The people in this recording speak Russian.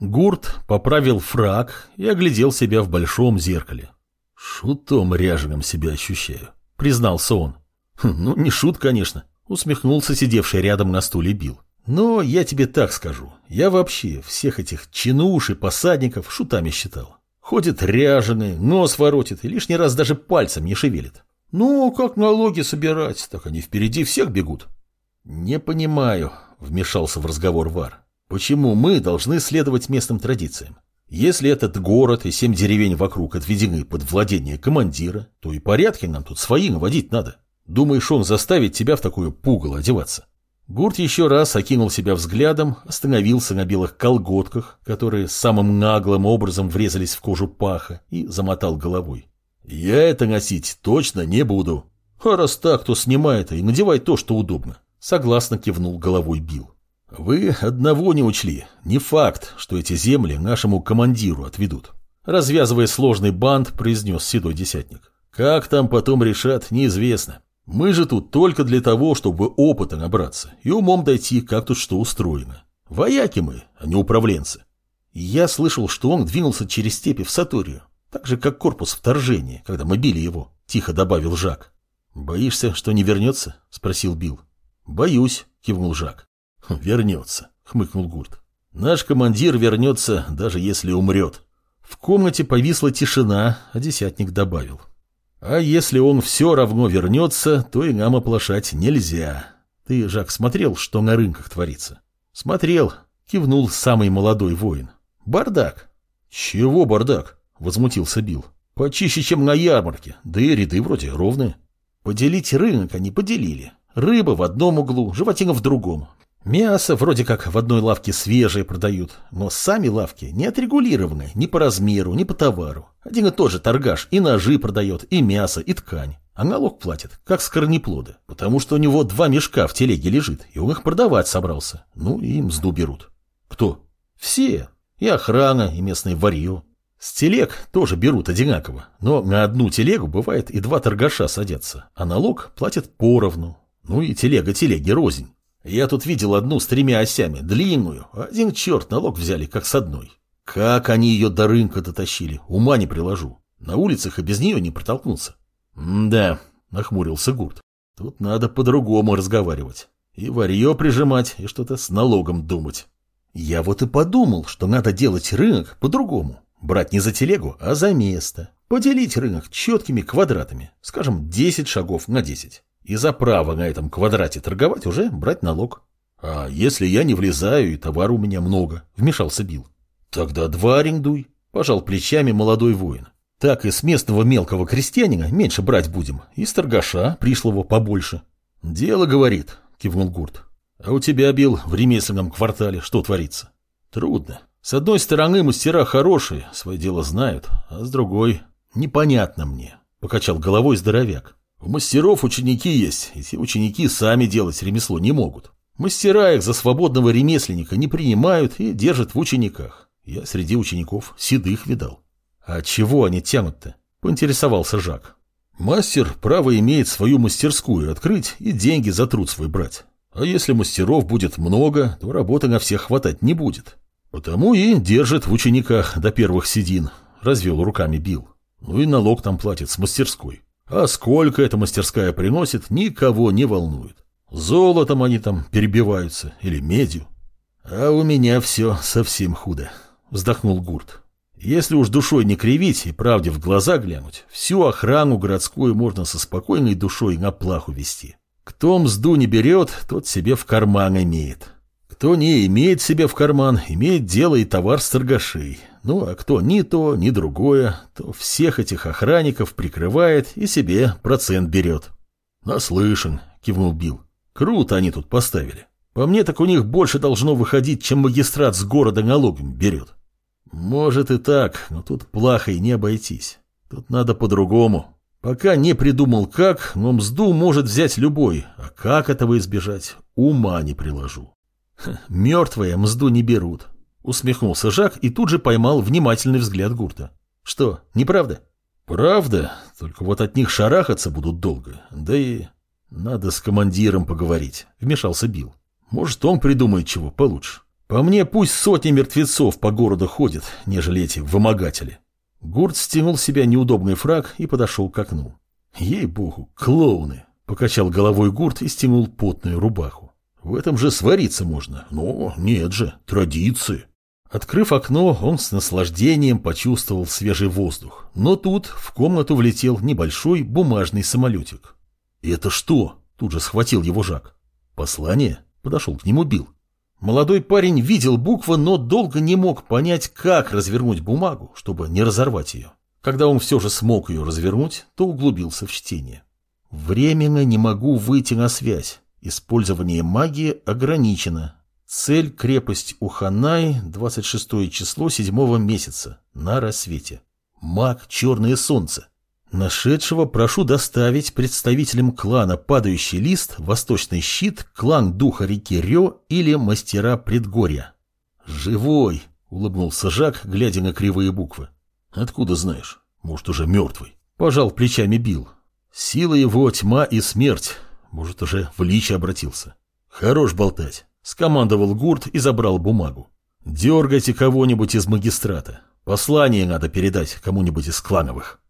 Гурт поправил фраг и оглядел себя в большом зеркале. «Шутом ряженым себя ощущаю», — признался он. «Хм, «Ну, не шут, конечно», — усмехнулся сидевший рядом на стуле Бил. «Но я тебе так скажу. Я вообще всех этих чинуш и посадников шутами считал. Ходит ряженый, нос воротит и лишний раз даже пальцем не шевелит. Ну, как налоги собирать, так они впереди всех бегут». «Не понимаю», — вмешался в разговор Вар. «Почему мы должны следовать местным традициям? Если этот город и семь деревень вокруг отведены под владение командира, то и порядки нам тут свои наводить надо. Думаешь, он заставит тебя в такое пугало одеваться? Гурт еще раз окинул себя взглядом, остановился на белых колготках, которые самым наглым образом врезались в кожу паха, и замотал головой. «Я это носить точно не буду. А раз так, то снимай это и надевай то, что удобно», — согласно кивнул головой Бил. Вы одного не учли. Не факт, что эти земли нашему командиру отведут. Развязывая сложный бант, произнес седой десятник. Как там потом решат, неизвестно. Мы же тут только для того, чтобы опыта набраться и умом дойти, как тут что устроено. Вояки мы, а не управленцы. Я слышал, что он двинулся через степи в Саторию, так же, как корпус вторжения, когда мы били его, тихо добавил Жак. «Боишься, что не вернется?» – спросил Билл. «Боюсь», – кивнул Жак. «Вернется», — хмыкнул Гурт. «Наш командир вернется, даже если умрет». В комнате повисла тишина, а десятник добавил. «А если он все равно вернется, то и нам оплошать нельзя. Ты, Жак, смотрел, что на рынках творится?» «Смотрел», — кивнул самый молодой воин. «Бардак». «Чего бардак?» — возмутился Бил. «Почище, чем на ярмарке, да и ряды вроде ровные». «Поделить рынок они поделили. Рыба в одном углу, животина в другом. Мясо вроде как в одной лавке свежее продают, но сами лавки не отрегулированы ни по размеру, ни по товару. Один и тот же торгаш и ножи продает, и мясо, и ткань. А налог платит, как с корнеплода, потому что у него два мешка в телеге лежит, и он их продавать собрался. Ну и мзду берут. Кто? Все. И охрана, и местные варье. С телег тоже берут одинаково, но на одну телегу бывает и два торгаша садятся, а налог платят поровну. Ну и телега телеги рознь. Я тут видел одну с тремя осями, длинную. Один черт налог взяли, как с одной. Как они ее до рынка дотащили, ума не приложу. На улицах и без нее не протолкнуться. да, нахмурился Гурт. Тут надо по-другому разговаривать. И варье прижимать, и что-то с налогом думать. Я вот и подумал, что надо делать рынок по-другому. Брать не за телегу, а за место. Поделить рынок четкими квадратами. Скажем, 10 шагов на 10. И за право на этом квадрате торговать уже брать налог. А если я не влезаю и товара у меня много, вмешался Бил. Тогда два арендуй, пожал плечами молодой воин. Так и с местного мелкого крестьянина меньше брать будем, и с торгаша пришлого побольше. Дело, говорит, кивнул Гурт. А у тебя, Бил, в ремесленном квартале что творится? Трудно. С одной стороны, мастера хорошие, свое дело знают, а с другой непонятно мне, покачал головой здоровяк. У мастеров ученики есть, и те ученики сами делать ремесло не могут. Мастера их за свободного ремесленника не принимают и держат в учениках. Я среди учеников седых видал. А чего они тянут-то? Поинтересовался Жак. Мастер право имеет свою мастерскую открыть и деньги за труд свой брать. А если мастеров будет много, то работы на всех хватать не будет. Потому и держит в учениках до первых седин, развел руками Бил. Ну и налог там платит с мастерской. А сколько эта мастерская приносит, никого не волнует. Золотом они там перебиваются или медью. А у меня все совсем худо, вздохнул Гурт. Если уж душой не кривить и правде в глаза глянуть, всю охрану городскую можно со спокойной душой на плаху вести. Кто мзду не берет, тот себе в карман имеет. Кто не имеет себе в карман, имеет дело и товар с торгашей. Ну, а кто ни то, ни другое, то всех этих охранников прикрывает и себе процент берет. «Наслышан», — кивнул Билл. «Круто они тут поставили. По мне, так у них больше должно выходить, чем магистрат с города налогами берет». «Может и так, но тут плахой не обойтись. Тут надо по-другому. Пока не придумал как, но мзду может взять любой, а как этого избежать, ума не приложу». «Мертвые мзду не берут», — усмехнулся Жак и тут же поймал внимательный взгляд Гурта. «Что, неправда?» «Правда, только вот от них шарахаться будут долго, да и надо с командиром поговорить», — вмешался Билл. «Может, он придумает чего получше. По мне пусть сотни мертвецов по городу ходят, нежели эти вымогатели. Гурт стянул с себя неудобный фраг и подошел к окну. Ей-богу, клоуны! Покачал головой Гурт и стянул потную рубаху. В этом же свариться можно, но нет же, традиции. Открыв окно, он с наслаждением почувствовал свежий воздух. Но тут в комнату влетел небольшой бумажный самолетик. «Это что?» – тут же схватил его Жак. «Послание?» – подошел к нему Бил. Молодой парень видел буквы, но долго не мог понять, как развернуть бумагу, чтобы не разорвать ее. Когда он все же смог ее развернуть, то углубился в чтение. «Временно не могу выйти на связь. Использование магии ограничено. Цель – крепость Уханай, 26 число 7 месяца, на рассвете. Маг Черное Солнце. Нашедшего прошу доставить представителям клана Падающий Лист, Восточный Щит, клан Духа реки Рё или Мастера Предгорья. «Живой!» – улыбнулся Жак, глядя на кривые буквы. «Откуда знаешь? Может, уже мертвый?» Пожал плечами Бил. «Сила его тьма и смерть. Может, уже в личи обратился. Хорош болтать. Скомандовал Гурт и забрал бумагу. «Дергайте кого-нибудь из магистрата. Послание надо передать кому-нибудь из клановых».